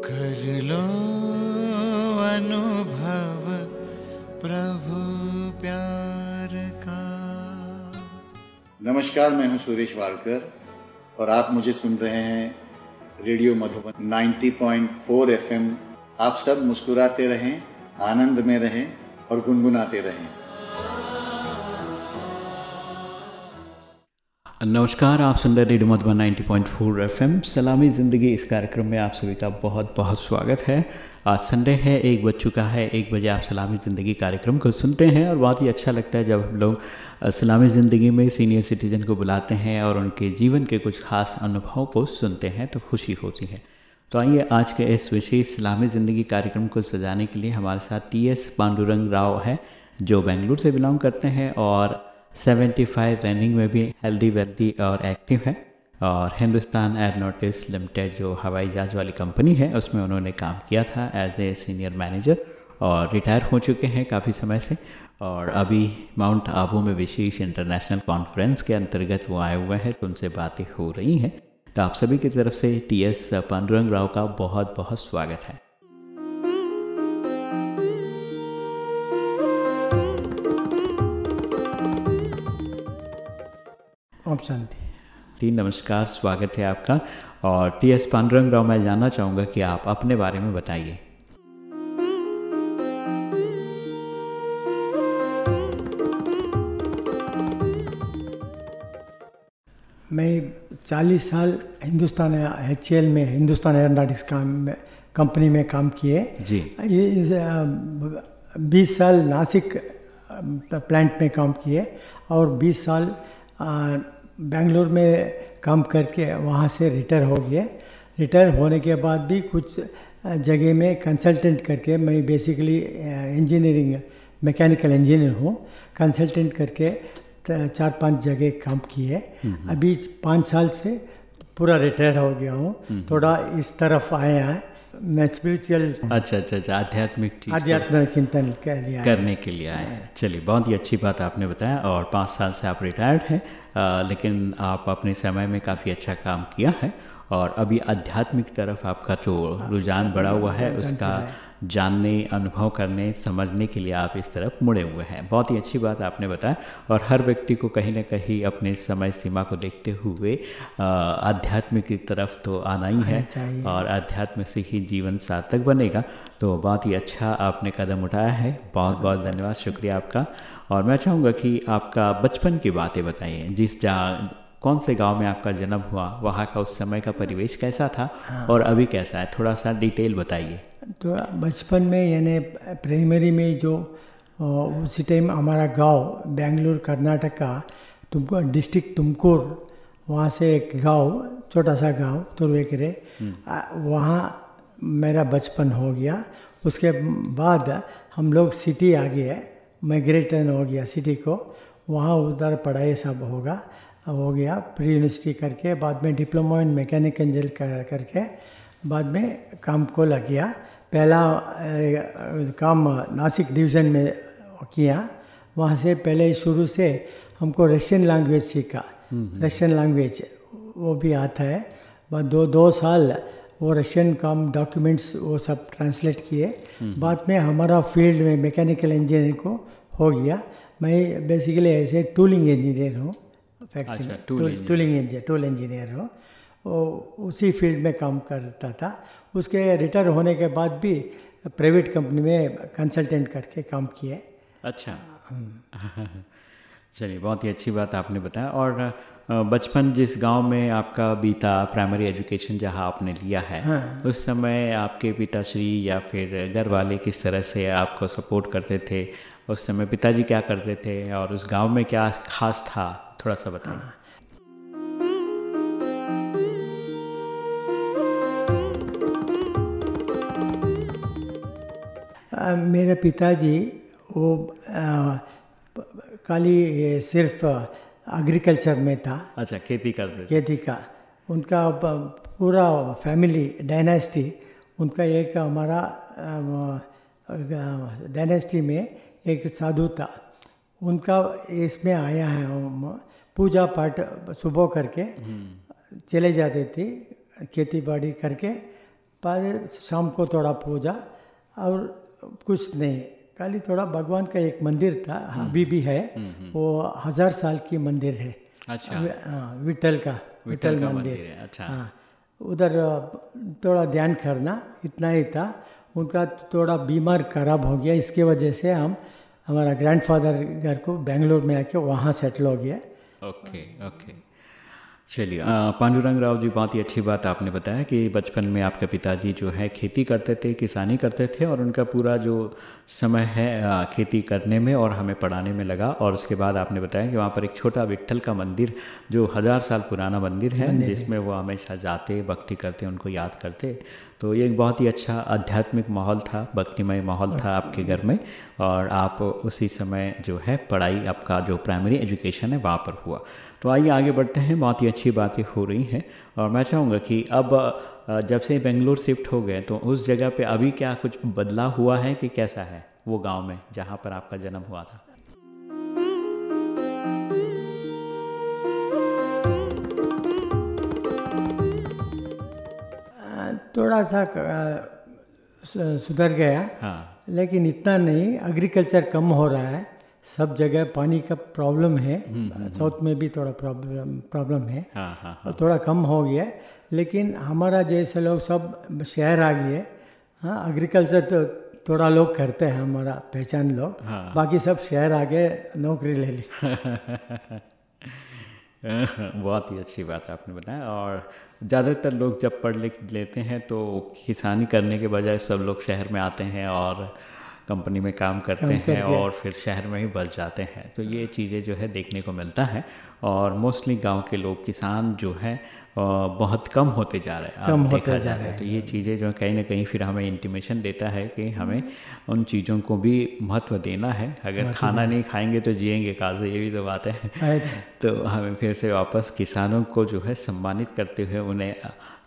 कर लो अनुभव प्रभु प्यार का। नमस्कार, मैं हूँ सुरेश वाड़कर और आप मुझे सुन रहे हैं रेडियो मधुबन 90.4 एफएम। आप सब मुस्कुराते रहें, आनंद में रहें और गुनगुनाते रहें। नमस्कार, आप सुन रहे रेडियो मधुबन 90.4 एफएम। सलामी ज़िंदगी इस कार्यक्रम में आप सभी का बहुत बहुत स्वागत है। आज संडे है, एक बज चुका है, एक बजे आप सलामी ज़िंदगी कार्यक्रम को सुनते हैं और बहुत ही अच्छा लगता है जब हम लोग सलामी ज़िंदगी में सीनियर सिटीजन को बुलाते हैं और उनके जीवन के कुछ खास अनुभव को सुनते हैं तो खुशी होती है। तो आइए आज के इस विशेष सलामी ज़िंदगी कार्यक्रम को सजाने के लिए हमारे साथ टी एस पांडुरंग राव है, जो बेंगलुरु से बिलोंग करते हैं और 75 रनिंग में भी हेल्दी, वेल्दी और एक्टिव है। और हिंदुस्तान एयरनोटिस लिमिटेड, जो हवाई जहाज़ वाली कंपनी है, उसमें उन्होंने काम किया था एज ए सीनियर मैनेजर और रिटायर हो चुके हैं काफ़ी समय से। और अभी माउंट आबू में विशेष इंटरनेशनल कॉन्फ्रेंस के अंतर्गत वो आए हुए हैं तो उनसे बातें हो रही हैं। तो आप सभी की तरफ़ से टी एस पांडुरंग राव का बहुत बहुत स्वागत है। ओम शांति। जी नमस्कार स्वागत है आपका। और टी एस पांडुरंग राव मैं जानना चाहूँगा कि आप अपने बारे में बताइए। मैं 40 साल हिंदुस्तान एच में हिंदुस्तान एयरोनॉटिक्स काम में कंपनी में काम किए। जी। ये बीस साल नासिक प्लांट में काम किए और 20 साल बेंगलोर में काम करके वहाँ से रिटायर हो गए। रिटायर होने के बाद भी कुछ जगह में कंसल्टेंट करके मैं बेसिकली इंजीनियरिंग मैकेनिकल इंजीनियर हूँ। कंसल्टेंट करके चार पाँच जगह काम किए। अभी पाँच साल से पूरा रिटायर हो गया हूँ। थोड़ा इस तरफ़ आया है। मैं स्पिरिचुअल अच्छा अच्छा अच्छा आध्यात्मिक चीज़ आध्यात्मिक चिंतन कर लिया करने के लिए आए। हैं। चलिए बहुत ही अच्छी बात आपने बताया और पाँच साल से आप रिटायर्ड हैं लेकिन आप अपने समय में काफ़ी अच्छा काम किया है और अभी आध्यात्मिक तरफ़ आपका जो रुझान बढ़ा हुआ है उसका जानने अनुभव करने समझने के लिए आप इस तरफ़ मुड़े हुए हैं। बहुत ही अच्छी बात आपने बताया और हर व्यक्ति को कहीं ना कहीं अपने समय सीमा को देखते हुए आध्यात्मिक की तरफ़ तो आना ही है और अध्यात्म से ही जीवन सार्थक बनेगा। तो बहुत ही अच्छा आपने कदम उठाया है। बहुत बहुत धन्यवाद। शुक्रिया आपका। और मैं चाहूँगा कि आपका बचपन की बातें बताइए। जिस जहाँ कौन से गाँव में आपका जन्म हुआ? वहाँ का उस समय का परिवेश कैसा था? हाँ। और अभी कैसा है? थोड़ा सा डिटेल बताइए। तो बचपन में यानी प्राइमरी में जो उसी टाइम हमारा गाँव बेंगलुरु कर्नाटक का तुमको डिस्ट्रिक्ट तुमकुर वहाँ से एक गाँव छोटा सा गाँव तुरवेकरे वहाँ मेरा बचपन हो गया। उसके बाद हम लोग सिटी आ गए माइग्रेटन हो गया सिटी को। वहाँ उधर पढ़ाई सब होगा हो गया प्री यूनिवर्सिटी करके बाद में डिप्लोमा इन मैकेनिक इंजन कर करके बाद में काम को लग गया। पहला काम नासिक डिवीज़न में किया। वहाँ से पहले शुरू से हमको रशियन लैंग्वेज सीखा। रशियन लैंग्वेज वो भी आता है। बाद दो दो साल वो रशियन काम डॉक्यूमेंट्स वो सब ट्रांसलेट किए। बाद में हमारा फ़ील्ड में मैकेनिकल इंजीनियरिंग को हो गया। मैं बेसिकली ऐसे टूलिंग इंजीनियर हूँ। फैक्ट्री में टूलिंग इंजीनियर टूल इंजीनियर हूँ। उसी फ़ील्ड में काम करता था। उसके रिटायर होने के बाद भी प्राइवेट कंपनी में कंसल्टेंट करके काम किए अच्छा। चलिए बहुत ही अच्छी बात आपने बताया और बचपन जिस गाँव में आपका बीता प्राइमरी एजुकेशन जहाँ आपने लिया है हाँ। उस समय आपके पिताश्री या फिर घर वाले किस तरह से आपको सपोर्ट करते थे? उस समय पिताजी क्या करते थे? और उस गाँव में क्या खास था? थोड़ा सा बताइए। हाँ। मेरे पिताजी वो खाली सिर्फ़ एग्रीकल्चर में था। अच्छा खेती करते खेती का। उनका पूरा फैमिली डायनेस्टी उनका एक हमारा डायनेस्टी में एक साधु था। उनका इसमें आया है पूजा पाठ सुबह करके चले जाते थे खेती बाड़ी करके बाद शाम को थोड़ा पूजा और कुछ नहीं। खाली थोड़ा भगवान का एक मंदिर था अभी भी है। वो हज़ार साल की मंदिर है। अच्छा। विठल का विठल मंदिर है, अच्छा। हाँ। उधर थोड़ा ध्यान करना इतना ही था। उनका थोड़ा बीमार खराब हो गया। इसके वजह से हम हमारा ग्रैंडफादर घर को बेंगलोर में आके वहाँ सेटल हो गया। ओके ओके चलिए। पांडुरंग राव जी बहुत ही अच्छी बात आपने बताया कि बचपन में आपके पिताजी जो है खेती करते थे किसानी करते थे और उनका पूरा जो समय है खेती करने में और हमें पढ़ाने में लगा और उसके बाद आपने बताया कि वहाँ पर एक छोटा विट्ठल का मंदिर जो हज़ार साल पुराना मंदिर है जिसमें वो हमेशा जाते भक्ति करते उनको याद करते। तो ये एक बहुत ही अच्छा आध्यात्मिक माहौल था भक्तिमय माहौल था आपके घर में और आप उसी समय जो है पढ़ाई आपका जो प्राइमरी एजुकेशन है वहाँ पर हुआ। तो आइए आगे बढ़ते हैं। बहुत ही अच्छी बातें हो रही हैं। और मैं चाहूँगा कि अब जब से बेंगलोर शिफ्ट हो गए तो उस जगह पे अभी क्या कुछ बदलाव हुआ है कि कैसा है वो गाँव में जहाँ पर आपका जन्म हुआ था? थोड़ा सा सुधर गया। हाँ। लेकिन इतना नहीं एग्रीकल्चर कम हो रहा है। सब जगह पानी का प्रॉब्लम है। साउथ में भी थोड़ा प्रॉब्लम प्रॉब्लम है। हाँ हाँ और थोड़ा कम हो गया लेकिन हमारा जैसे लोग सब शहर आ गए हाँ। एग्रीकल्चर तो थोड़ा लोग करते हैं हमारा पहचान लोग। हाँ। बाकी सब शहर आ गए नौकरी ले ली। बहुत ही अच्छी बात आपने बताया। और ज़्यादातर लोग जब पढ़ लिख लेते हैं तो किसानी करने के बजाय सब लोग शहर में आते हैं और कंपनी में काम करते काम हैं करके। और फिर शहर में ही बस जाते हैं। तो ये चीज़ें जो है देखने को मिलता है और मोस्टली गाँव के लोग किसान जो है बहुत कम होते जा रहे हैं। कम होते जा जाए तो ये चीज़ें जो है कहीं ना कहीं फिर हमें इंटीमेशन देता है कि हमें उन चीज़ों को भी महत्व देना है। अगर खाना नहीं खाएँगे तो जिएँगे कहाँ से? ये भी तो बात है। तो हमें फिर से वापस किसानों को जो है सम्मानित करते हुए उन्हें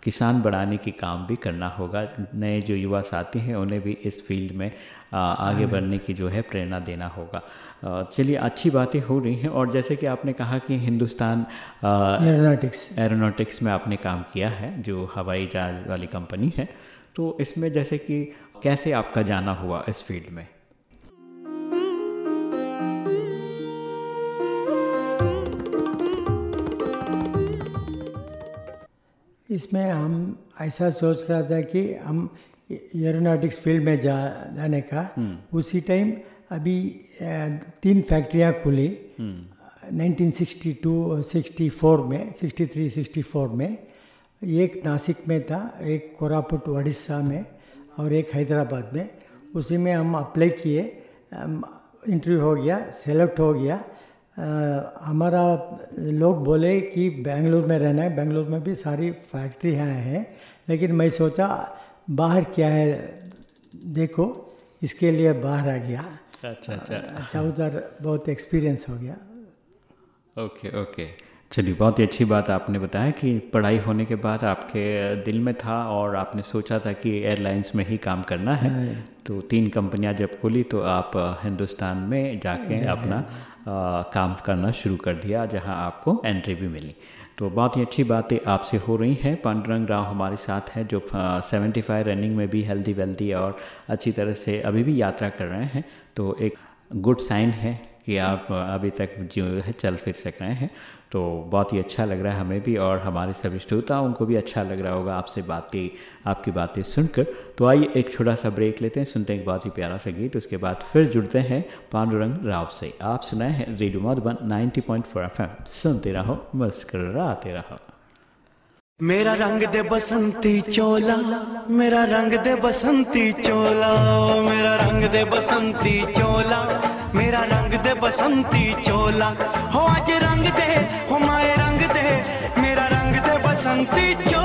किसान बढ़ाने की काम भी करना होगा। नए जो युवा साथी हैं उन्हें भी इस फ़ील्ड में आगे बढ़ने की जो है प्रेरणा देना होगा। चलिए अच्छी बातें हो रही हैं और जैसे कि आपने कहा कि हिंदुस्तान एरोनॉटिक्स। एरोनॉटिक्स में आपने काम किया है जो हवाई जहाज़ वाली कंपनी है। तो इसमें जैसे कि कैसे आपका जाना हुआ इस फ़ील्ड में? इसमें हम ऐसा सोच रहा था कि हम एरोनॉटिक्स फ़ील्ड में जा जाने का। उसी टाइम अभी तीन फैक्ट्रियाँ खुली। 1962 64 में 63 64 में। एक नासिक में था एक कोरापुट उड़ीसा में और एक हैदराबाद में। उसी में हम अप्लाई किए। इंटरव्यू हो गया सेलेक्ट हो गया। हमारा लोग बोले कि बेंगलुरु में रहना है बेंगलुरु में भी सारी फैक्ट्रियाँ हैं लेकिन मैं सोचा बाहर क्या है देखो इसके लिए बाहर आ गया। अच्छा अच्छा। अच्छा उधर बहुत एक्सपीरियंस हो गया। ओके ओके चलिए बहुत ही अच्छी बात आपने बताया कि पढ़ाई होने के बाद आपके दिल में था और आपने सोचा था कि एयरलाइंस में ही काम करना है। तो तीन कंपनियाँ जब खुली तो आप हिंदुस्तान में जाके अपना अ, काम करना शुरू कर दिया जहाँ आपको एंट्री भी मिली। तो बहुत ही अच्छी बातें आपसे हो रही हैं। पांडुरंग राव हमारे साथ हैं जो सेवेंटी फाइव रनिंग में भी हेल्दी वेल्दी और अच्छी तरह से अभी भी यात्रा कर रहे हैं। तो एक गुड साइन है कि आप अभी तक जो है, चल फिर सक रहे हैं। तो बहुत ही अच्छा लग रहा है हमें भी और हमारे सभी श्रोताओं को भी अच्छा लग रहा होगा आपसे बातें, आपकी बातें सुनकर। तो आइए एक छोटा सा ब्रेक लेते हैं, सुनते हैं एक बहुत ही प्यारा सा गीत, उसके बाद फिर जुड़ते हैं पांडुरंग राव से। आप सुनाए हैं रेडियो मधुबन 90.4 पॉइंट सुनते रहो, मुस्कराते रहो। मेरा रंग दे बसंती चोला, मेरा रंग दे बसंती चोला, मेरा रंग दे बसंती चोला। मेरा रंग दे बसंती चोला। हो आज रंग दे, हो माए रंग दे। मेरा रंग दे बसंती चोला।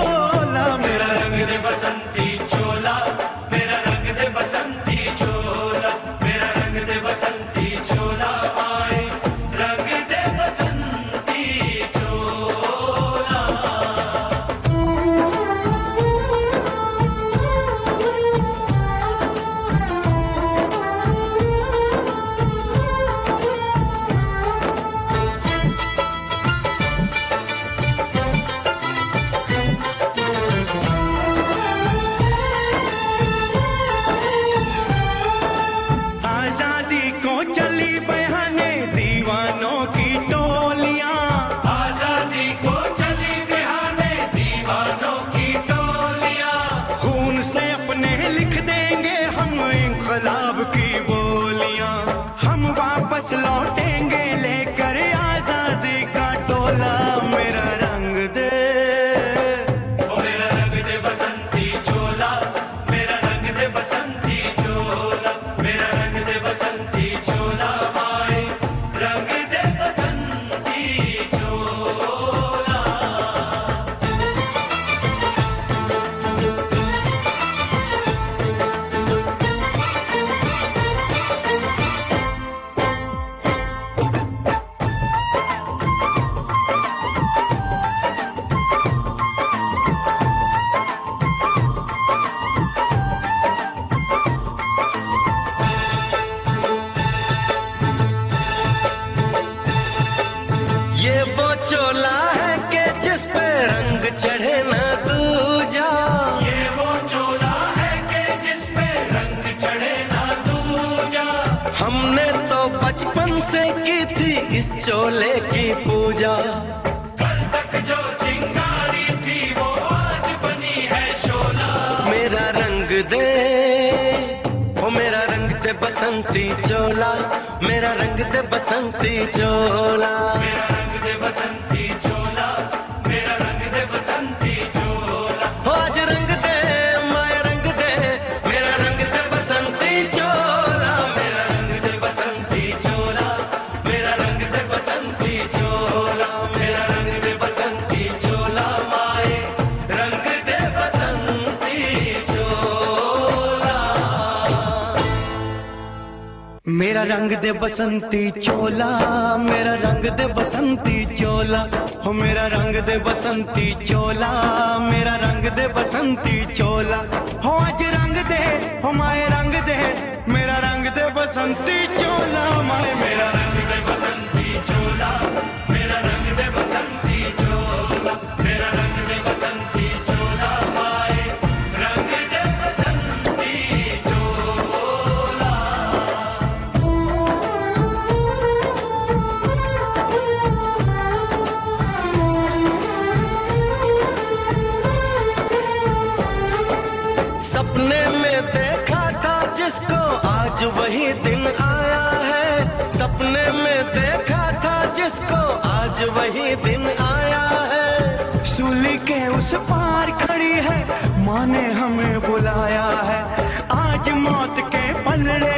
दे। ओ, मेरा रंग ते बसंती चोला, मेरा रंग ते बसंती चोला। मेरा रंग ते बसंती रंग दे बसंती चोला, मेरा रंग दे बसंती चोला, हो मेरा रंग दे बसंती चोला, मेरा रंग दे बसंती चोला। हो आज रंग दे, हो माए रंग दे, मेरा रंग दे बसंती चोला, माए मेरा आज वही दिन आया है। सपने में देखा था जिसको आज वही दिन आया है। सूली के उस पार खड़ी है, माँ ने हमें बुलाया है। आज मौत के पलड़े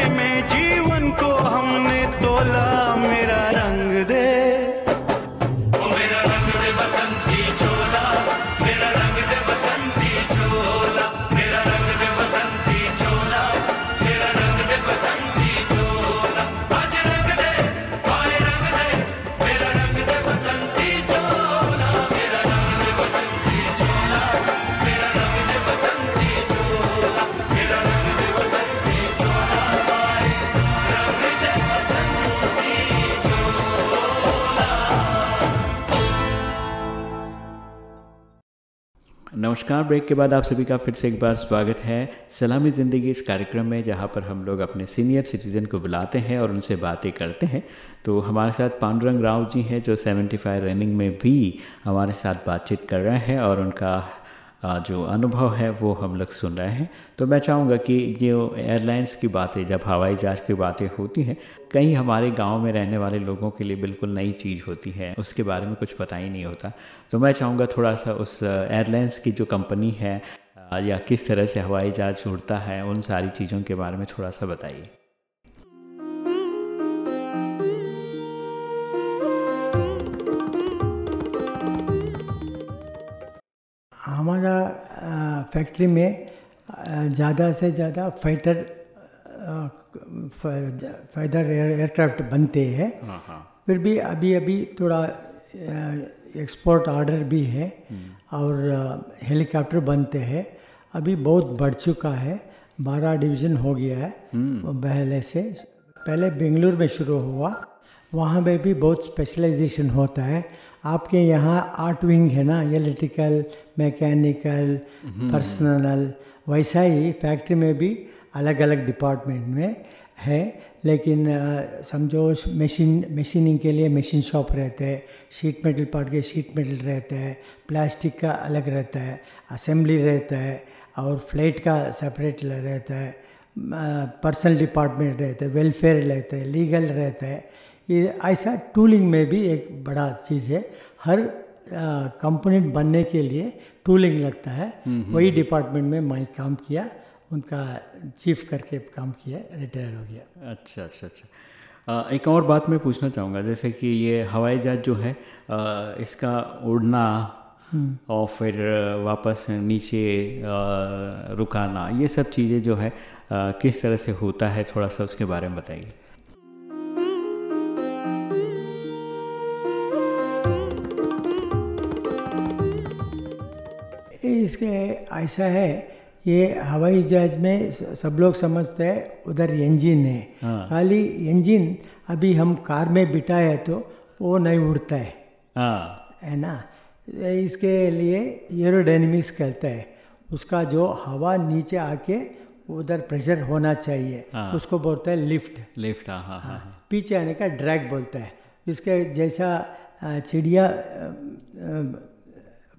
नमस्कार ब्रेक के बाद आप सभी का फिर से एक बार स्वागत है। सलामी ज़िंदगी इस कार्यक्रम में, जहाँ पर हम लोग अपने सीनियर सिटीज़न को बुलाते हैं और उनसे बातें करते हैं। तो हमारे साथ पांडुरंग राव जी हैं, जो 75 रनिंग में भी हमारे साथ बातचीत कर रहे हैं और उनका जो अनुभव है, वो हम लोग सुन रहे हैं। तो मैं चाहूँगा कि जो एयरलाइंस की बातें, जब हवाई जहाज़ की बातें होती हैं, कहीं हमारे गाँव में रहने वाले लोगों के लिए बिल्कुल नई चीज़ होती है, उसके बारे में कुछ पता ही नहीं होता। तो मैं चाहूँगा थोड़ा सा उस एयरलाइंस की जो कंपनी है या किस तरह से हवाई जहाज़ उड़ता है, उन सारी चीज़ों के बारे में थोड़ा सा बताइए। हमारा फैक्ट्री में ज़्यादा से ज़्यादा फाइटर फाइटर एयरक्राफ्ट बनते हैं। फिर भी अभी अभी थोड़ा एक्सपोर्ट ऑर्डर भी है और हेलीकॉप्टर बनते हैं। अभी बहुत बढ़ चुका है। बारह डिवीज़न हो गया है पहले से। पहले बेंगलुरु में शुरू हुआ। वहाँ में भी बहुत स्पेशलाइजेशन होता है। आपके यहाँ आर्ट विंग है ना इलेक्ट्रिकल मैकेनिकल पर्सनल वैसा ही फैक्ट्री में भी अलग अलग डिपार्टमेंट में है। लेकिन समझो मशीन मशीनिंग के लिए मशीन शॉप रहते हैं शीट मेटल पार्ट के शीट मेटल रहता है प्लास्टिक का अलग रहता है असेंबली रहता है और फ़्लाइट का सेपरेट रहता है। पर्सनल डिपार्टमेंट रहता है वेलफेयर रहता है लीगल रहता है। ये ऐसा टूलिंग में भी एक बड़ा चीज़ है। हर कंपोनेंट बनने के लिए टूलिंग लगता है। वही डिपार्टमेंट में मैं काम किया उनका चीफ करके काम किया रिटायर हो गया। अच्छा अच्छा अच्छा। एक और बात मैं पूछना चाहूँगा जैसे कि ये हवाई जहाज़ जो है अ, इसका उड़ना और फिर वापस नीचे अ, रुकाना ये सब चीज़ें जो है किस तरह से होता है थोड़ा सा उसके बारे में बताइए। इसके ऐसा है ये हवाई जहाज़ में सब लोग समझते हैं उधर इंजन है। खाली हाँ। खाली इंजन अभी हम कार में बिठाए तो वो नहीं उड़ता है। हाँ। है ना? इसके लिए एरोडायनेमिक्स कहता है। उसका जो हवा नीचे आके उधर प्रेशर होना चाहिए। हाँ। उसको बोलते हैं लिफ्ट लिफ्ट हाँ हाँ हाँ। पीछे आने का ड्रैग बोलता है। इसके जैसा चिड़िया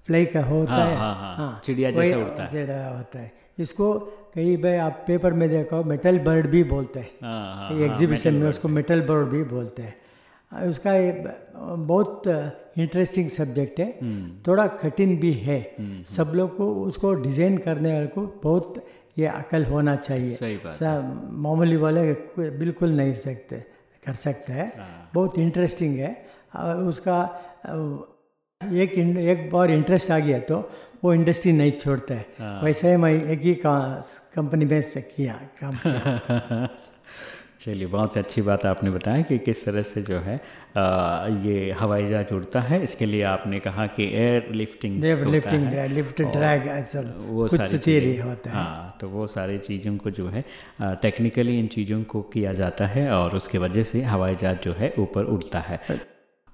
फ्लाई का होता हाँ, है। हाँ, हाँ, चिड़िया जैसा उड़ता है। चिड़िया होता है। इसको कई भाई आप पेपर में देखो मेटल बर्ड भी बोलते हैं। हाँ, हाँ, एग्जीबिशन में उसको मेटल बर्ड भी बोलते हैं। उसका बहुत इंटरेस्टिंग सब्जेक्ट है। हम्म। थोड़ा कठिन भी है। सब लोग को उसको डिज़ाइन करने वाले को बहुत ये अकल होना चाहिए। सही बात मामूली वाले बिल्कुल नहीं सकते कर सकते हैं। हाँ। बहुत इंटरेस्टिंग है। उसका एक एक बार इंटरेस्ट आ गया तो वो इंडस्ट्री नहीं छोड़ता है। हाँ। वैसे ही मैं एक ही कंपनी में से किया काम किया। चलिए बहुत अच्छी बात आपने बताया कि किस तरह से जो है आ, ये हवाई जहाज़ उड़ता है। इसके लिए आपने कहा कि एयर लिफ्टिंग देव लिफ्टिंग लिफ्ट ड्रैग वो कुछ थियरी होता है। हाँ तो वो सारी चीज़ों को जो है टेक्निकली इन चीज़ों को किया जाता है और उसके वजह से हवाई जहाज़ जो है ऊपर उड़ता है।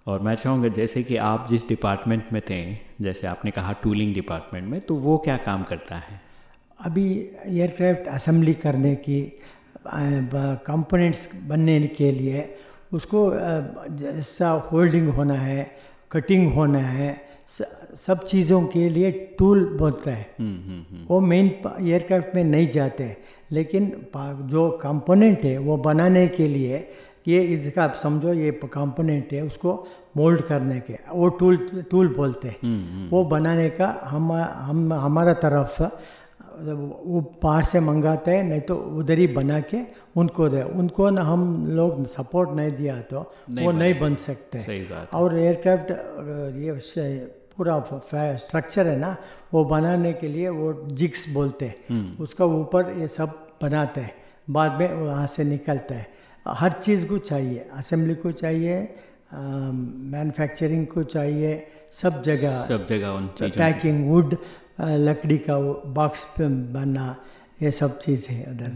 और मैं चाहूँगा जैसे कि आप जिस डिपार्टमेंट में थे जैसे आपने कहा टूलिंग डिपार्टमेंट में तो वो क्या काम करता है? अभी एयरक्राफ्ट असम्बली करने की कंपोनेंट्स बनने के लिए उसको जैसा होल्डिंग होना है कटिंग होना है सब चीज़ों के लिए टूल बनता है। वो मेन एयरक्राफ्ट में नहीं जाते लेकिन जो कंपोनेंट है वो बनाने के लिए ये इसका आप समझो ये कंपोनेंट है उसको मोल्ड करने के वो टूल टूल बोलते हैं। वो बनाने का हम हम हमारा तरफ़ वो बाहर से मंगाते हैं नहीं तो उधर ही बना के उनको दे उनको ना हम लोग सपोर्ट नहीं दिया तो नहीं वो नहीं बन। सकते। और एयरक्राफ्ट ये पूरा स्ट्रक्चर है ना वो बनाने के लिए वो जिक्स बोलते हैं। उसका ऊपर ये सब बनाते हैं बाद में वहाँ से निकलता है। हर चीज़ को चाहिए असेंबली को चाहिए मैन्युफैक्चरिंग को चाहिए सब जगह। सब जगह उन पैकिंग वुड लकड़ी का वो बॉक्स बनना ये सब चीज़ है उधर।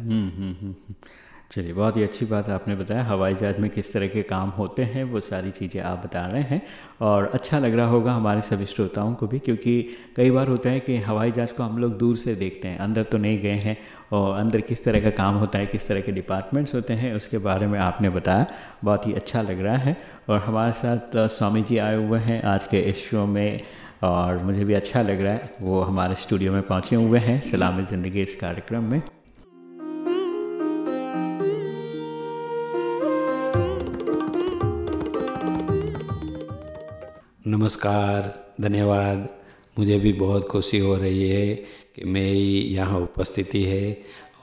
चलिए, बहुत ही अच्छी बात आपने बताया, हवाई जहाज़ में किस तरह के काम होते हैं, वो सारी चीज़ें आप बता रहे हैं, और अच्छा लग रहा होगा हमारे सभी श्रोताओं को भी, क्योंकि कई बार होता है कि हवाई जहाज़ को हम लोग दूर से देखते हैं, अंदर तो नहीं गए हैं, और अंदर किस तरह का काम होता है, किस तरह के डिपार्टमेंट्स होते हैं, उसके बारे में आपने बताया, बहुत ही अच्छा लग रहा है, और हमारे साथ स्वामी जी आए हुए हैं आज के इस शो में, और मुझे भी अच्छा लग रहा है, वो हमारे स्टूडियो में पहुँचे हुए हैं सलामी ज़िंदगी इस कार्यक्रम में। नमस्कार धन्यवाद। मुझे भी बहुत खुशी हो रही है कि मेरी यहाँ उपस्थिति है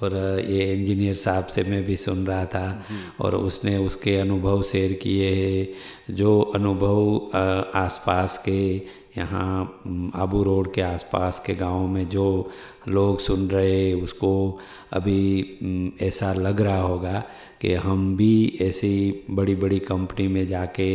और ये इंजीनियर साहब से मैं भी सुन रहा था और उसने उसके अनुभव शेयर किए हैं। जो अनुभव आसपास के यहाँ आबू रोड के आसपास के गाँव में जो लोग सुन रहे, उसको अभी ऐसा लग रहा होगा कि हम भी ऐसी बड़ी बड़ी कंपनी में जाके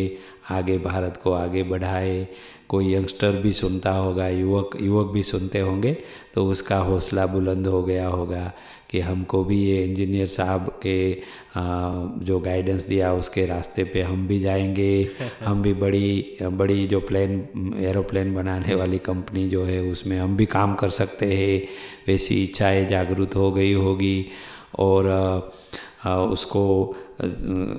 आगे भारत को आगे बढ़ाए। कोई यंगस्टर भी सुनता होगा, युवक युवक भी सुनते होंगे तो उसका हौसला बुलंद हो गया होगा। कि हमको भी ये इंजीनियर साहब के आ, जो गाइडेंस दिया उसके रास्ते पे हम भी जाएँगे। हम भी बड़ी बड़ी जो प्लेन एरोप्लेन बनाने वाली कंपनी जो है उसमें हम भी काम कर सकते हैं। वैसी इच्छाएँ जागरूक हो गई होगी और उसको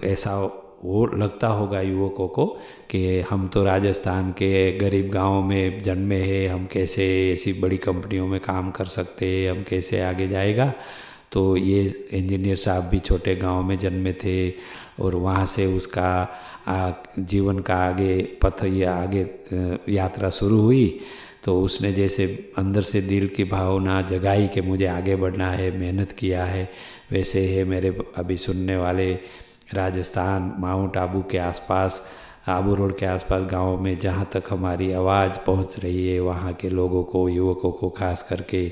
ऐसा वो लगता होगा युवकों को कि हम तो राजस्थान के गरीब गाँव में जन्मे हैं, हम कैसे ऐसी बड़ी कंपनियों में काम कर सकते हैं, हम कैसे आगे जाएगा? तो ये इंजीनियर साहब भी छोटे गाँव में जन्मे थे और वहाँ से उसका जीवन का आगे पथ या आगे यात्रा शुरू हुई। तो उसने जैसे अंदर से दिल की भावना जगाई कि मुझे आगे बढ़ना है, मेहनत किया है। वैसे है मेरे, अभी सुनने वाले राजस्थान, माउंट आबू के आसपास, आबू रोड के आसपास गाँव में जहाँ तक हमारी आवाज़ पहुँच रही है, वहाँ के लोगों को, युवकों को खास करके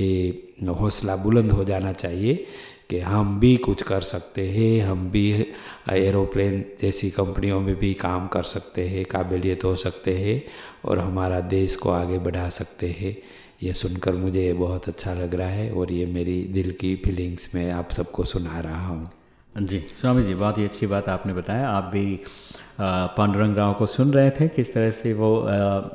ये हौसला बुलंद हो जाना चाहिए कि हम भी कुछ कर सकते हैं, हम भी एरोप्लेन जैसी कंपनियों में भी काम कर सकते हैं, काबिलियत हो सकते हैं और हमारा देश को आगे बढ़ा सकते हैं। ये सुनकर मुझे बहुत अच्छा लग रहा है और ये मेरी दिल की फीलिंग्स में आप सबको सुना रहा हूँ। जी, स्वामी जी, बहुत ही अच्छी बात आपने बताया। आप भी पांडुरंग राव को सुन रहे थे, किस तरह से वो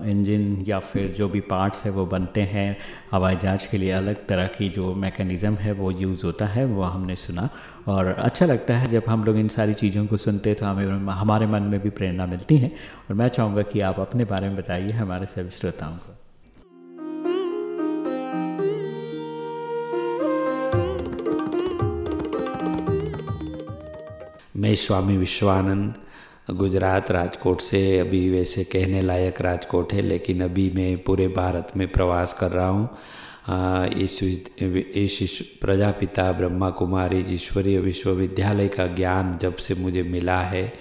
इंजन या फिर जो भी पार्ट्स है वो बनते हैं, हवाई जहाज़ के लिए अलग तरह की जो मैकेनिज़्म है वो यूज़ होता है, वो हमने सुना। और अच्छा लगता है जब हम लोग इन सारी चीज़ों को सुनते तो हमें, हमारे मन में भी प्रेरणा मिलती है। और मैं चाहूँगा कि आप अपने बारे में बताइए हमारे सभी श्रोताओं को। मैं स्वामी विश्वानंद, गुजरात राजकोट से, अभी वैसे कहने लायक राजकोट है, लेकिन अभी मैं पूरे भारत में प्रवास कर रहा हूँ। इस इस प्रजापिता ब्रह्मा कुमारी ईश्वरीय विश्वविद्यालय का ज्ञान जब से मुझे मिला है,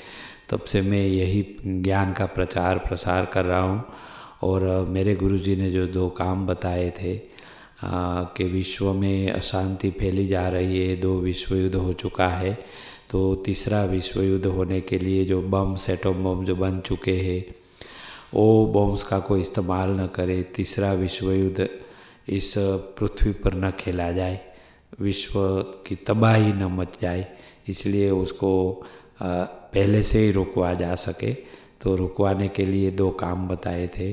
तब से मैं यही ज्ञान का प्रचार प्रसार कर रहा हूँ। और मेरे गुरुजी ने जो दो काम बताए थे कि विश्व में अशांति फैली जा रही है, दो विश्व युद्ध हो चुका है तो तीसरा विश्व युद्ध होने के लिए जो बम सेटोम बम जो बन चुके हैं, वो बम्स का कोई इस्तेमाल न करे। तीसरा विश्व युद्ध इस पृथ्वी पर न खेला जाए। विश्व की तबाही न मच जाए। इसलिए उसको पहले से ही रुकवा जा सके। तो रुकवाने के लिए दो काम बताए थे।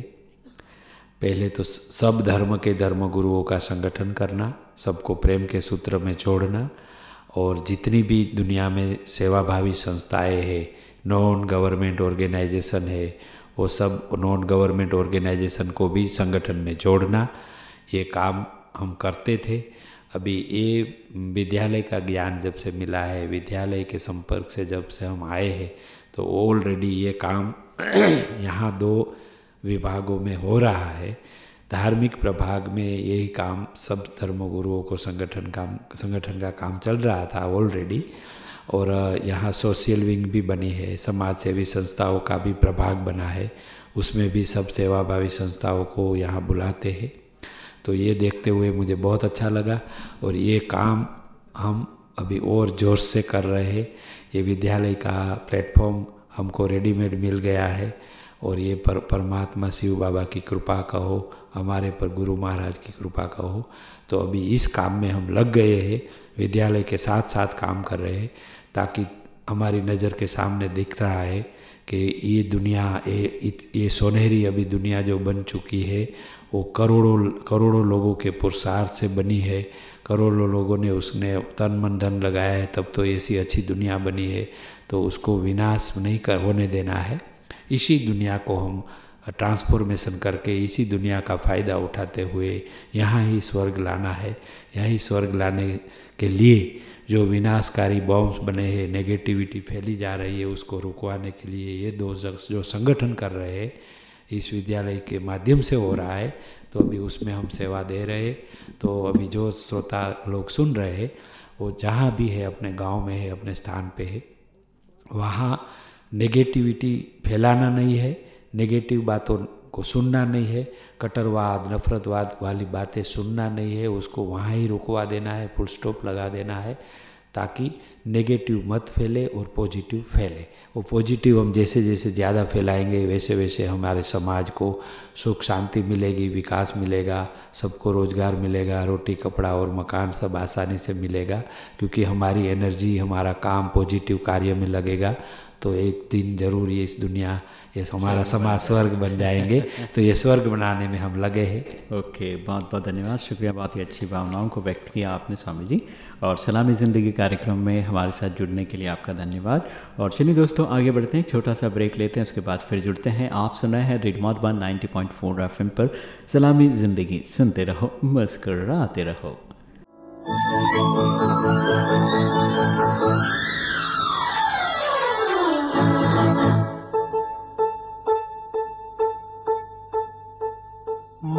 पहले तो सब धर्म के धर्म गुरुओं का संगठन करना, सबको प्रेम के सूत्र में जोड़ना और जितनी भी दुनिया में सेवाभावी संस्थाएँ हैं, नॉन गवर्नमेंट ऑर्गेनाइजेशन है, वो सब नॉन गवर्नमेंट ऑर्गेनाइजेशन को भी संगठन में जोड़ना, ये काम हम करते थे। अभी ये विद्यालय का ज्ञान जब से मिला है, विद्यालय के संपर्क से जब से हम आए हैं तो ऑलरेडी ये काम यहाँ दो विभागों में हो रहा है। धार्मिक प्रभाग में यही काम, सब धर्म गुरुओं को संगठन काम, संगठन का काम चल रहा था ऑलरेडी और यहाँ सोशल विंग भी बनी है समाज सेवी संस्थाओं का भी प्रभाग बना है, उसमें भी सब सेवाभावी संस्थाओं को यहाँ बुलाते हैं। तो ये देखते हुए मुझे बहुत अच्छा लगा और ये काम हम अभी और ज़ोर से कर रहे हैं। ये विद्यालय का प्लेटफॉर्म हमको रेडीमेड मिल गया है। और ये पर, परमात्मा शिव बाबा की कृपा कहो हमारे पर गुरु महाराज की कृपा कहो तो अभी इस काम में हम लग गए हैं, विद्यालय के साथ साथ काम कर रहे हैं, ताकि हमारी नज़र के सामने दिख रहा है कि ये दुनिया, ये ये सोनहरी अभी दुनिया जो बन चुकी है, वो करोड़ों करोड़ों लोगों के पुरुषार्थ से बनी है, करोड़ों लोगों ने उसने तन मन धन लगाया है, तब तो ऐसी अच्छी दुनिया बनी है तो उसको विनाश नहीं कर, होने देना है। इसी दुनिया को हम ट्रांसफॉर्मेशन करके इसी दुनिया का फ़ायदा उठाते हुए यहाँ ही स्वर्ग लाना है। यहीं स्वर्ग लाने के लिए जो विनाशकारी बॉम्ब्स बने हैं नेगेटिविटी फैली जा रही है, उसको रुकवाने के लिए ये दो जो संगठन कर रहे हैं, इस विद्यालय के माध्यम से हो रहा है तो अभी उसमें हम सेवा दे रहे तो अभी जो श्रोता लोग सुन रहे हैं, वो जहाँ भी है, अपने गाँव में है, अपने स्थान पे है, वहाँ नेगेटिविटी फैलाना नहीं है नेगेटिव बातों को सुनना नहीं है, कट्टरवाद, नफरतवाद वाली बातें सुनना नहीं है, उसको वहाँ ही रुकवा देना है फुल स्टॉप लगा देना है, ताकि नेगेटिव मत फैले और पॉजिटिव फैले। वो पॉजिटिव हम जैसे जैसे ज़्यादा फैलाएँगे, वैसे वैसे हमारे समाज को सुख शांति मिलेगी, विकास मिलेगा, सबको रोज़गार मिलेगा, रोटी, कपड़ा और मकान सब आसानी से मिलेगा, क्योंकि हमारी एनर्जी हमारा काम पॉजिटिव कार्य में लगेगा। तो एक दिन ज़रूर ये इस दुनिया, ये हमारा समाज स्वर्ग बन जाएँगे। तो ये स्वर्ग बनाने में हम लगे हैं। ओके, बहुत बहुत धन्यवाद। शुक्रिया, बहुत ही अच्छी भावनाओं को व्यक्त किया आपने स्वामी जी। और सलामी ज़िंदगी कार्यक्रम में हमारे साथ जुड़ने के लिए आपका धन्यवाद। और चलिए दोस्तों, आगे बढ़ते हैं छोटा सा ब्रेक लेते हैं, उसके बाद फिर जुड़ते हैं। आप सुन हैं रेड मधुबन 90.4 एफएम पर। सलामी ज़िंदगी, सुनते रहो, मुस्कराते रहो।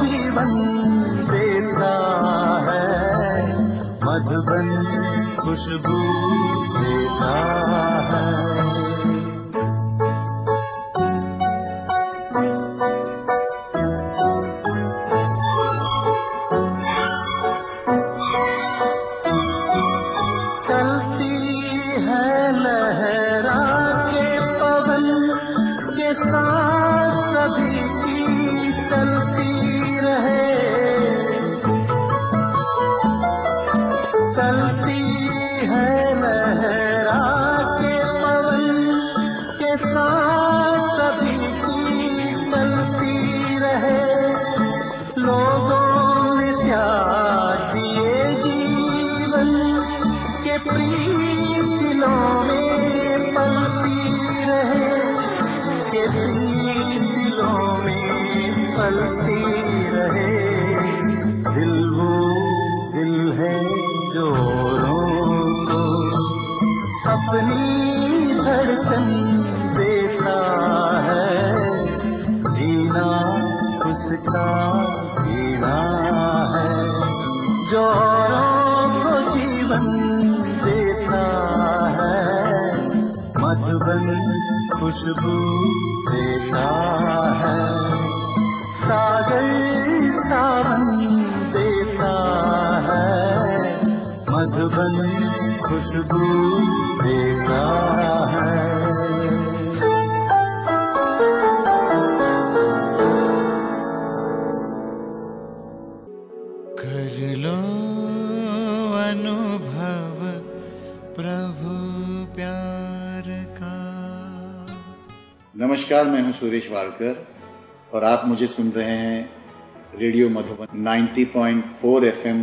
जीवन देता है मधुबन खुशबू देता है मधुबन खुशबू देता है। सागर सावन देता है। मधुबन खुशबू देता है। नमस्कार, मैं हूँ सुरेश वाड़कर और आप मुझे सुन रहे हैं रेडियो मधुबन 90.4 एफएम।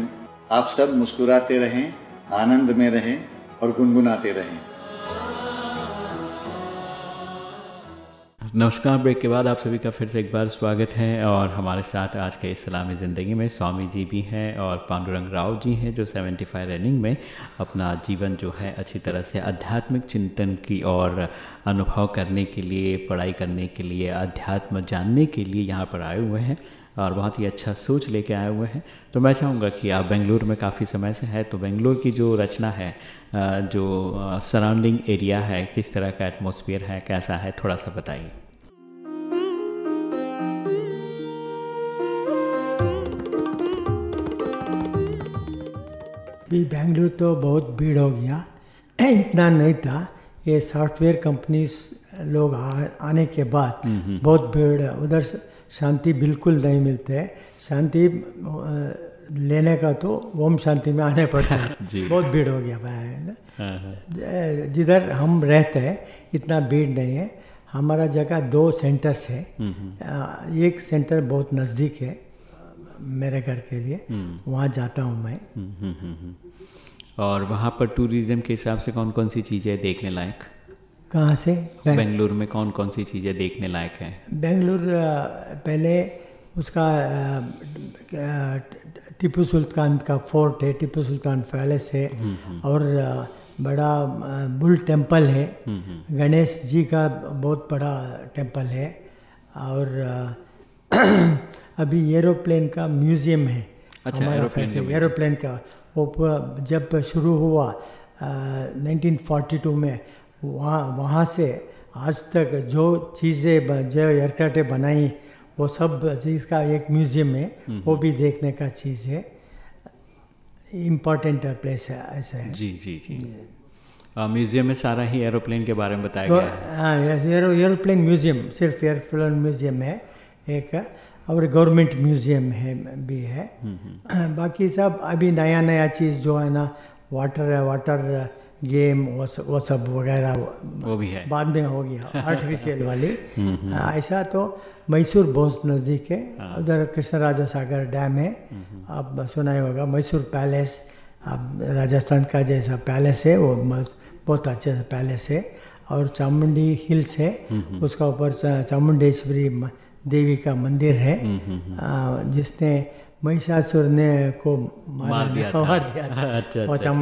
आप सब मुस्कुराते रहें, आनंद में रहें और गुनगुनाते रहें। नमस्कार, ब्रेक के बाद आप सभी का फिर से एक बार स्वागत है और हमारे साथ आज के इस्लामी ज़िंदगी में स्वामी जी भी हैं और पांडुरंग राव जी हैं, जो 75 रनिंग में अपना जीवन जो है अच्छी तरह से आध्यात्मिक चिंतन की और अनुभव करने के लिए, पढ़ाई करने के लिए, अध्यात्म जानने के लिए यहाँ पर आए हुए हैं और बहुत ही अच्छा सोच लेके आए हुए हैं। तो मैं चाहूँगा कि आप बेंगलुरु में काफ़ी समय से है तो बेंगलुरु की जो रचना है जो सराउंडिंग एरिया है, किस तरह का एटमॉस्फेयर है, कैसा है, थोड़ा सा बताइए। अभी बेंगलुरु तो बहुत भीड़ हो गया। इतना नहीं था। ये सॉफ्टवेयर कंपनीज़ लोग आ, आने के बाद बहुत भीड़ उधर शांति बिल्कुल नहीं मिलते। शांति लेने का तो ओम शांति में आने पड़ता है। बहुत भीड़ हो गया भाई है हाँ, जिधर हम रहते हैं इतना भीड़ नहीं है। हमारा जगह दो सेंटर्स है। एक सेंटर बहुत नज़दीक है मेरे घर के लिए। वहाँ जाता हूँ मैं। और वहाँ पर टूरिज़्म के हिसाब से कौन कौन सी चीज़ें देखने लायक? कहाँ से? बेंगलुरु में कौन कौन सी चीज़ें देखने लायक हैं? बेंगलुरु पहले उसका अ, सुल्तान का फोर्ट है टीपू सुल्तान पैलेस है और बड़ा बुल टेंपल है। गणेश जी का बहुत बड़ा टेंपल है और अभी एरोप्लेन का म्यूज़ियम है। अच्छा, एरोप्लेन का वो जब शुरू हुआ नाइनटीन फोर्टी टू में वहाँ वहाँ से आज तक जो चीज़ें जो एयरक्राफ्टें बनाई वो सब चीज़ का एक म्यूज़ियम है वो भी देखने का चीज़ है। इम्पोर्टेंट प्लेस है ऐसा है। जी जी जी। म्यूज़ियम में सारा ही एरोप्लेन के बारे में बताया तो गया है। हाँ एरो एरोप्लेन म्यूज़ियम सिर्फ़ एरोप्लेन म्यूज़ियम है एक और गवर्नमेंट म्यूज़ियम है भी है। बाकी सब अभी नया नया चीज़ जो है ना वाटर वाटर गेम वो सब वो सब वगैरह वो भी है। बाद में हो गया आर्टिफिशियल वाली। हाँ, ऐसा तो मैसूर बहुत नज़दीक है। उधर कृष्ण राजा सागर डैम है। आप सुना ही होगा मैसूर पैलेस अब राजस्थान का जैसा पैलेस है वो बहुत अच्छे पैलेस है। और चामुंडी हिल्स है उसका ऊपर चामुंडेश्वरी देवी का मंदिर है। जिसने महिषासुर ने को मार दिया था। मार दिया था। अच्छा, और अच्छा, अच्छा।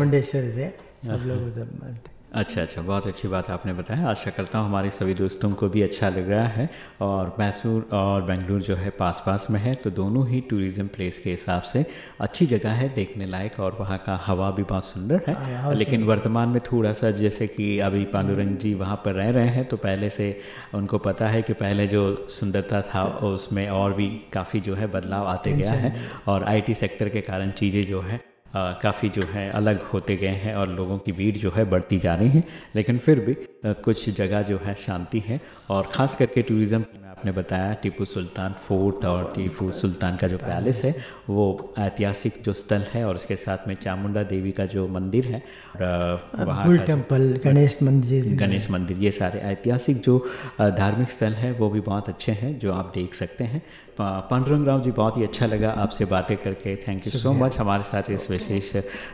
थे। सब लोग उधर मानते अच्छा अच्छा बहुत अच्छी बात आपने बताया। आशा करता हूँ हमारे सभी दोस्तों को भी अच्छा लग रहा है और मैसूर और बेंगलुरु जो है पास पास में है तो दोनों ही टूरिज़्म प्लेस के हिसाब से अच्छी जगह है देखने लायक और वहाँ का हवा भी बहुत सुंदर है। लेकिन वर्तमान में थोड़ा सा जैसे कि अभी पांडुरंग जी वहाँ पर रह रहे हैं तो पहले से उनको पता है कि पहले जो सुंदरता था उसमें और भी काफ़ी जो है बदलाव आते गया है। और आईटी सेक्टर के कारण चीज़ें जो है काफ़ी जो है अलग होते गए हैं और लोगों की भीड़ जो है बढ़ती जा रही है। लेकिन फिर भी कुछ जगह जो है शांति है और ख़ास करके टूरिज़्म आपने बताया टीपू सुल्तान फोर्ट और टीपू सुल्तान का जो पैलेस है वो ऐतिहासिक जो स्थल है और उसके साथ में चामुंडा देवी का जो मंदिर है और, वहाँ टेंपल गणेश मंदिर गणेश मंदिर ये सारे ऐतिहासिक जो धार्मिक स्थल है वो भी बहुत अच्छे हैं जो आप देख सकते हैं। पांडुरंग राव जी बहुत ही अच्छा लगा आपसे बातें करके। थैंक यू सो मच हमारे साथ इस विशेष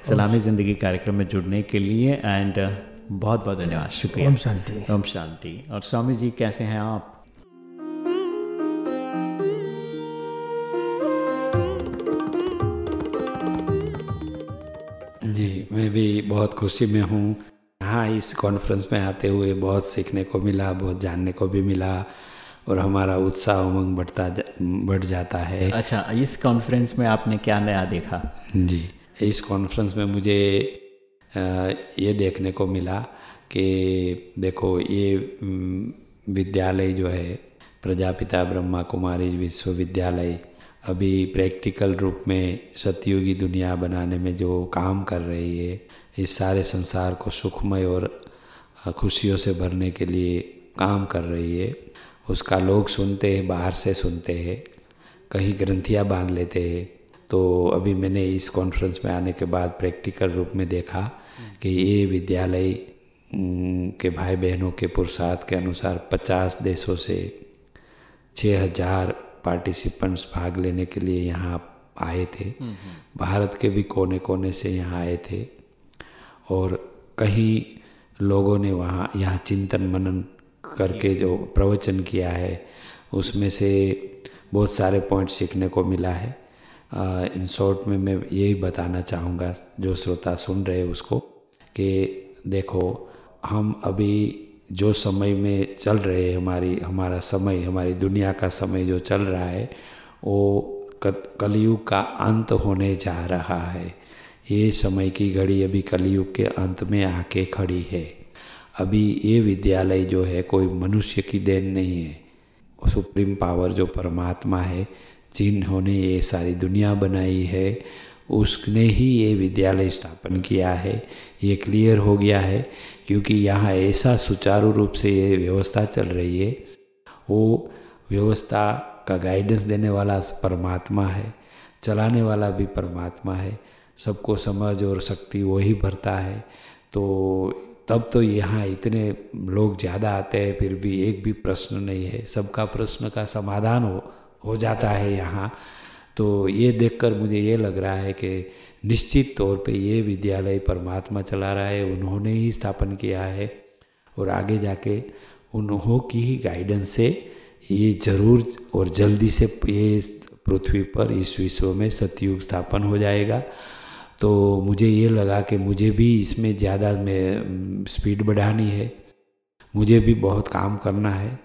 सलामी ज़िंदगी कार्यक्रम में जुड़ने के लिए एंड बहुत बहुत धन्यवाद। शुक्रिया। ओम शांति। ओम शांति। और स्वामी जी कैसे हैं आप? भी बहुत खुशी में हूँ। यहाँ इस कॉन्फ्रेंस में आते हुए बहुत सीखने को मिला बहुत जानने को भी मिला और हमारा उत्साह उमंग बढ़ता जा, बढ़ जाता है। अच्छा इस कॉन्फ्रेंस में आपने क्या नया देखा? जी इस कॉन्फ्रेंस में मुझे ये देखने को मिला कि देखो ये विद्यालय जो है प्रजापिता ब्रह्मा कुमारी विश्वविद्यालय अभी प्रैक्टिकल रूप में सतयुगी दुनिया बनाने में जो काम कर रही है, इस सारे संसार को सुखमय और खुशियों से भरने के लिए काम कर रही है। उसका लोग सुनते हैं, बाहर से सुनते हैं, कहीं ग्रंथियाँ बाँध लेते हैं। तो अभी मैंने इस कॉन्फ्रेंस में आने के बाद प्रैक्टिकल रूप में देखा कि ये विद्यालय के भाई बहनों के पुरुषार्थ के अनुसार 50 देशों से 6000 पार्टिसिपेंट्स भाग लेने के लिए यहाँ आए थे। भारत के भी कोने कोने से यहाँ आए थे और कहीं लोगों ने वहाँ यहाँ चिंतन मनन करके जो प्रवचन किया है, उसमें से बहुत सारे पॉइंट सीखने को मिला है। इन शॉर्ट में मैं यही बताना चाहूँगा, जो श्रोता सुन रहे उसको कि देखो, हम अभी जो समय में चल रहे हमारी, हमारा समय, हमारी दुनिया का समय जो चल रहा है, वो कलयुग का अंत होने जा रहा है। ये समय की घड़ी अभी कलयुग के अंत में आके खड़ी है। अभी ये विद्यालय जो है, कोई मनुष्य की देन नहीं है। वो सुप्रीम पावर जो परमात्मा है, जिन्होंने ये सारी दुनिया बनाई है उसने ही ये विद्यालय स्थापन किया है। ये क्लियर हो गया है क्योंकि यहाँ ऐसा सुचारू रूप से ये व्यवस्था चल रही है। वो व्यवस्था का गाइडेंस देने वाला परमात्मा है, चलाने वाला भी परमात्मा है। सबको समझ और शक्ति वही भरता है। तो तब तो यहाँ इतने लोग ज़्यादा आते हैं, फिर भी एक भी प्रश्न नहीं है। सबका प्रश्न का समाधान हो हो जाता है यहाँ। तो ये देखकर मुझे ये लग रहा है कि निश्चित तौर पे ये विद्यालय परमात्मा चला रहा है, उन्होंने ही स्थापन किया है और आगे जाके उन्हों की ही गाइडेंस से ये ज़रूर और जल्दी से ये पृथ्वी पर इस विश्व में सतयुग स्थापन हो जाएगा। तो मुझे ये लगा कि मुझे भी इसमें ज़्यादा में स्पीड बढ़ानी है। मुझे भी बहुत काम करना है।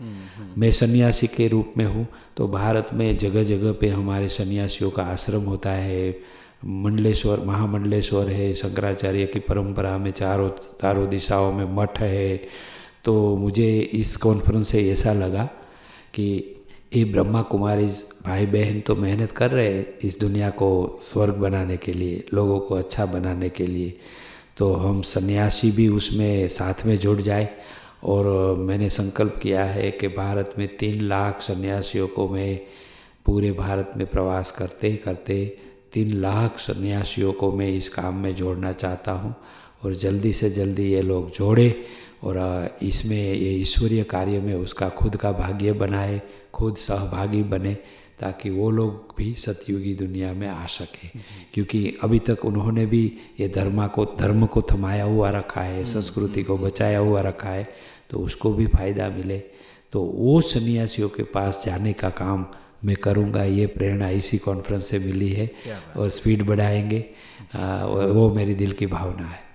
मैं सन्यासी के रूप में हूँ तो भारत में जगह जगह पे हमारे सन्यासियों का आश्रम होता है। मंडलेश्वर महामंडलेश्वर है शंकराचार्य की परंपरा में चारों चारों दिशाओं में मठ है। तो मुझे इस कॉन्फ्रेंस से ऐसा लगा कि ये ब्रह्मा कुमारी भाई बहन तो मेहनत कर रहे हैं इस दुनिया को स्वर्ग बनाने के लिए लोगों को अच्छा बनाने के लिए। तो हम सन्यासी भी उसमें साथ में जुड़ जाए और मैंने संकल्प किया है कि भारत में तीन लाख सन्यासियों को मैं पूरे भारत में प्रवास करते करते तीन लाख सन्यासियों को मैं इस काम में जोड़ना चाहता हूँ और जल्दी से जल्दी ये लोग जोड़े और इसमें ये ईश्वरीय कार्य में उसका खुद का भाग्य बनाए खुद सहभागी बने ताकि वो लोग भी सतयुगी दुनिया में आ सके। क्योंकि अभी तक उन्होंने भी ये धर्मा को धर्म को थमाया हुआ रखा है संस्कृति को बचाया हुआ रखा है। तो उसको भी फ़ायदा मिले। तो वो सन्यासियों के पास जाने का काम मैं करूँगा। ये प्रेरणा इसी कॉन्फ्रेंस से मिली है और स्पीड बढ़ाएँगे। आ, वो मेरी दिल की भावना है।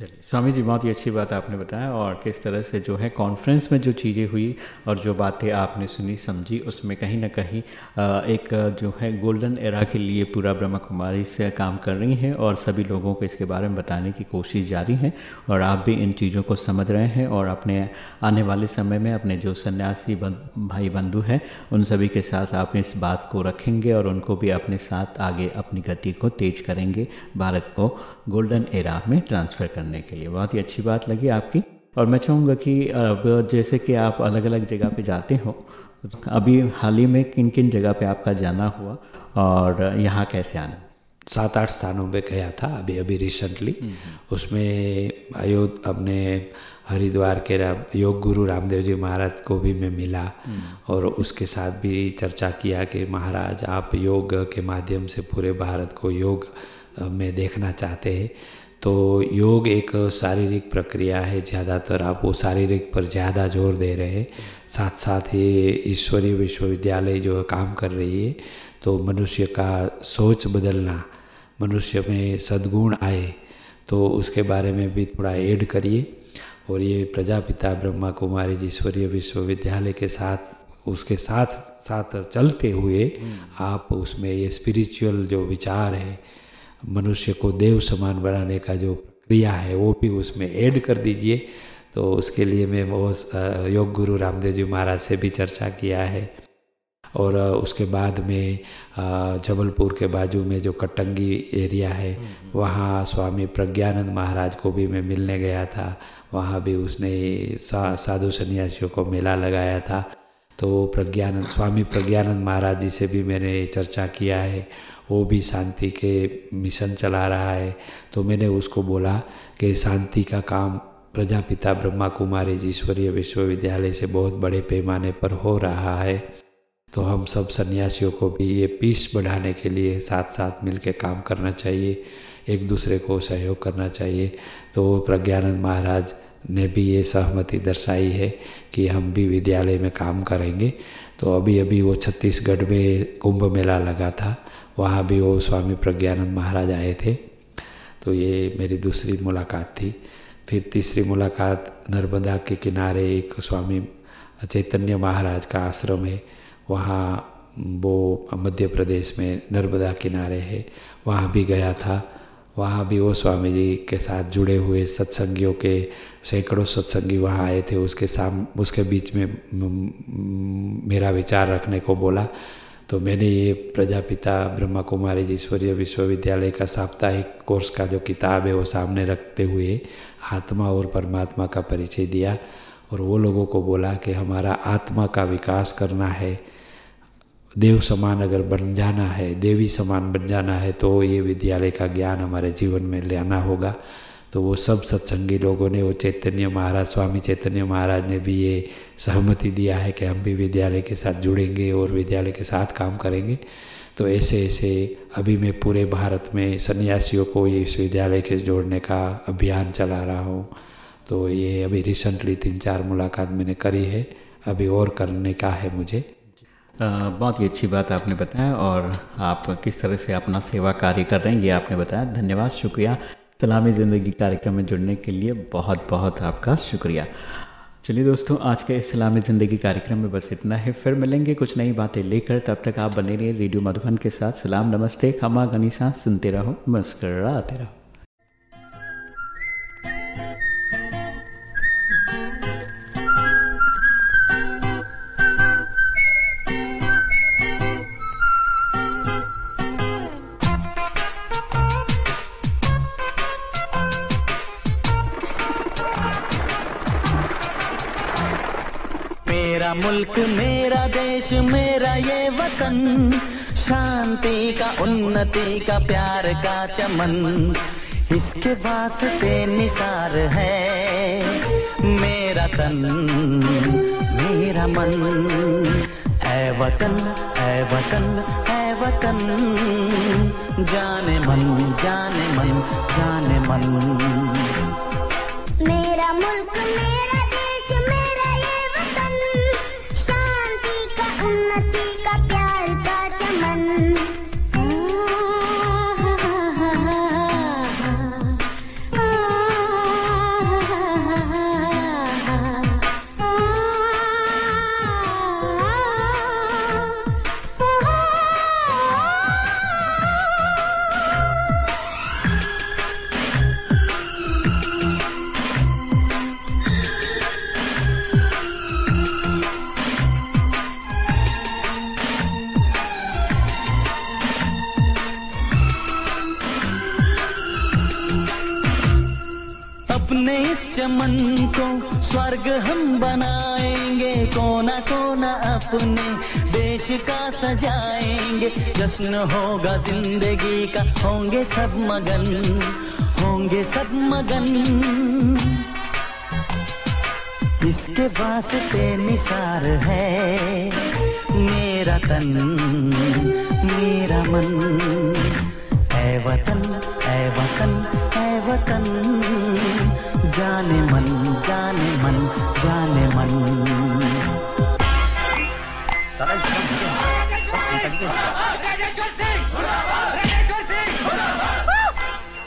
चलिए स्वामी जी बहुत ही अच्छी बात आपने बताया और किस तरह से जो है कॉन्फ्रेंस में जो चीज़ें हुई और जो बातें आपने सुनी, समझी, उसमें कहीं ना कहीं एक जो है गोल्डन एरा के लिए पूरा ब्रह्मा कुमारी से काम कर रही हैं और सभी लोगों को इसके बारे में बताने की कोशिश जारी है और आप भी इन चीज़ों को समझ रहे हैं और अपने आने वाले समय में अपने जो सन्यासी भाई बंधु हैं, उन सभी के साथ आप इस बात को रखेंगे और उनको भी अपने साथ आगे अपनी गति को तेज करेंगे, भारत को गोल्डन एरा में ट्रांसफ़र करने के लिए। बहुत ही अच्छी बात लगी आपकी। और मैं चाहूँगा कि अब जैसे कि आप अलग अलग जगह पे जाते हो अभी हाल ही में किन किन जगह पे आपका जाना हुआ और यहाँ कैसे आना? सात आठ स्थानों पे गया था अभी अभी रिसेंटली उसमें अयोध्या अपने हरिद्वार के योग गुरु रामदेव जी महाराज को भी मैं मिला। और उसके साथ भी चर्चा किया कि महाराज आप योग के माध्यम से पूरे भारत को योग में देखना चाहते हैं। तो योग एक शारीरिक प्रक्रिया है ज़्यादातर आप वो शारीरिक पर ज़्यादा ज़ोर दे रहे हैं। साथ साथ ये ईश्वरीय विश्वविद्यालय जो काम कर रही है तो मनुष्य का सोच बदलना मनुष्य में सद्गुण आए तो उसके बारे में भी थोड़ा ऐड करिए। और ये प्रजापिता ब्रह्मा कुमारी ईश्वरीय विश्वविद्यालय के साथ उसके साथ साथ चलते हुए आप उसमें ये स्पिरिचुअल जो विचार है मनुष्य को देव समान बनाने का जो प्रक्रिया है वो भी उसमें ऐड कर दीजिए। तो उसके लिए मैं बहुत योग गुरु रामदेव जी महाराज से भी चर्चा किया है। और उसके बाद में जबलपुर के बाजू में जो कटंगी एरिया है वहाँ स्वामी प्रज्ञानंद महाराज को भी मैं मिलने गया था। वहाँ भी उसने साधु सन्यासियों को मेला लगाया था। तो प्रज्ञानंद, स्वामी प्रज्ञानंद महाराज जी से भी मैंने चर्चा किया है। वो भी शांति के मिशन चला रहा है। तो मैंने उसको बोला कि शांति का काम प्रजापिता ब्रह्मा कुमारी ईश्वरीय विश्वविद्यालय से बहुत बड़े पैमाने पर हो रहा है। तो हम सब सन्यासियों को भी ये पीस बढ़ाने के लिए साथ साथ मिल काम करना चाहिए, एक दूसरे को सहयोग करना चाहिए। तो प्रज्ञानंद महाराज ने भी ये सहमति दर्शाई है कि हम भी विद्यालय में काम करेंगे। तो अभी अभी वो छत्तीसगढ़ में कुंभ मेला लगा था, वहाँ भी वो स्वामी प्रज्ञानंद महाराज आए थे। तो ये मेरी दूसरी मुलाकात थी। फिर तीसरी मुलाकात नर्मदा के किनारे एक स्वामी चैतन्य महाराज का आश्रम है। वहाँ वो मध्य प्रदेश में नर्मदा किनारे है, वहाँ भी गया था। वहाँ भी वो स्वामी जी के साथ जुड़े हुए सत्संगियों के सैकड़ों सत्संगी वहाँ आए थे। उसके साम, उसके बीच में मेरा विचार रखने को बोला। तो मैंने ये प्रजापिता ब्रह्मा कुमारी ईश्वरीय विश्वविद्यालय का साप्ताहिक कोर्स का जो किताब है वो सामने रखते हुए आत्मा और परमात्मा का परिचय दिया और वो लोगों को बोला कि हमारा आत्मा का विकास करना है। देव समान अगर बन जाना है, देवी समान बन जाना है तो ये विद्यालय का ज्ञान हमारे जीवन में लाना होगा। तो वो सब सत्संगी लोगों ने, वो चैतन्य महाराज, स्वामी चैतन्य महाराज ने भी ये सहमति दिया है कि हम भी विद्यालय के साथ जुड़ेंगे और विद्यालय के साथ काम करेंगे। तो ऐसे ऐसे अभी मैं पूरे भारत में सन्यासियों को इस विद्यालय के जोड़ने का अभियान चला रहा हूँ। तो ये अभी रिसेंटली तीन चार मुलाकात मैंने करी है। अभी और करने का है मुझे। बहुत ही अच्छी बात आपने बताया और आप किस तरह से अपना सेवा कार्य कर रहे हैं, ये आपने बताया। धन्यवाद, शुक्रिया। सलामी ज़िंदगी कार्यक्रम में जुड़ने के लिए बहुत बहुत आपका शुक्रिया। चलिए दोस्तों, आज के सलामी ज़िंदगी कार्यक्रम में बस इतना है। फिर मिलेंगे कुछ नई बातें लेकर। तब तक आप बने रहिए रेडियो मधुबन के साथ। सलाम, नमस्ते। खमा गनीसा, सुनते रहो, मुस्कराते रहो। मुल्क मेरा, देश मेरा, ये वतन। शांति का, उन्नति का, प्यार का चमन। इसके वास्ते निसार है मेरा तन, मेरा मन। है वतन है वतन है वतन। जाने मन जाने मन जाने मन। मेरा मुल्क मेरा चमन को स्वर्ग हम बनाएँगे, कोना कोना अपने देश का सजाएँगे। जश्न होगा, ज़िंदगी का होंगे सब मगन, होंगे सब मगन। इसके वास्ते निसार है मेरा तन, मेरा मन। ऐ वतन ऐ वतन, ऐ वतन। जाने मन जाने मन जाने मन।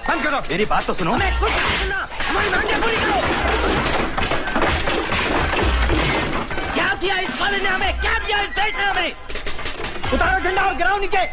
बंद करो। मेरी बात तो सुनो। कुछ हमारी पूरी करो। क्या किया इस कॉलेज ने हमें? क्या किया इस देश ने हमें? उतारो झंडा और गिराओ नीचे।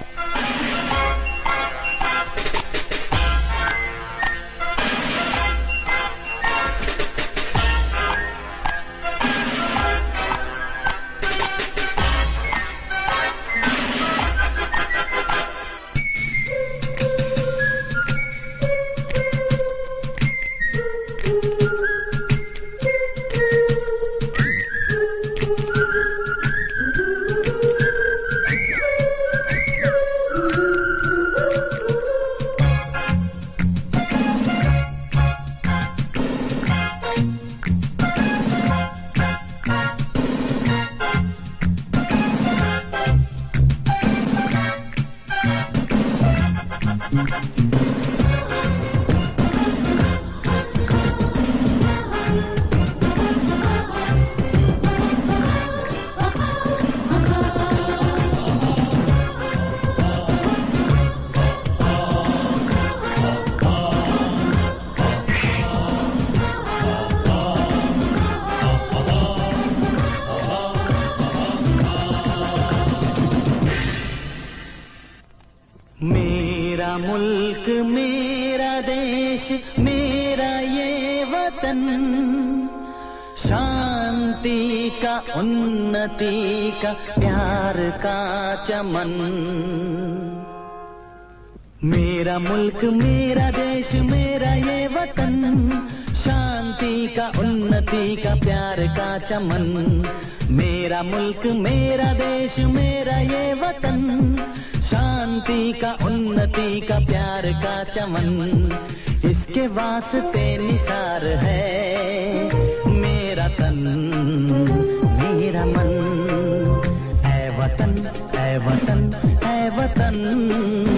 उन्नति का प्यार का चमन। मेरा मुल्क, मेरा देश, मेरा ये वतन। शांति का, उन्नति का, प्यार का चमन। मेरा मुल्क, मेरा देश, मेरा ये वतन। शांति का, उन्नति का, प्यार का चमन। इसके वास्ते निसार है मेरा तन। मेरा मन ऐ वतन है वतन है वतन।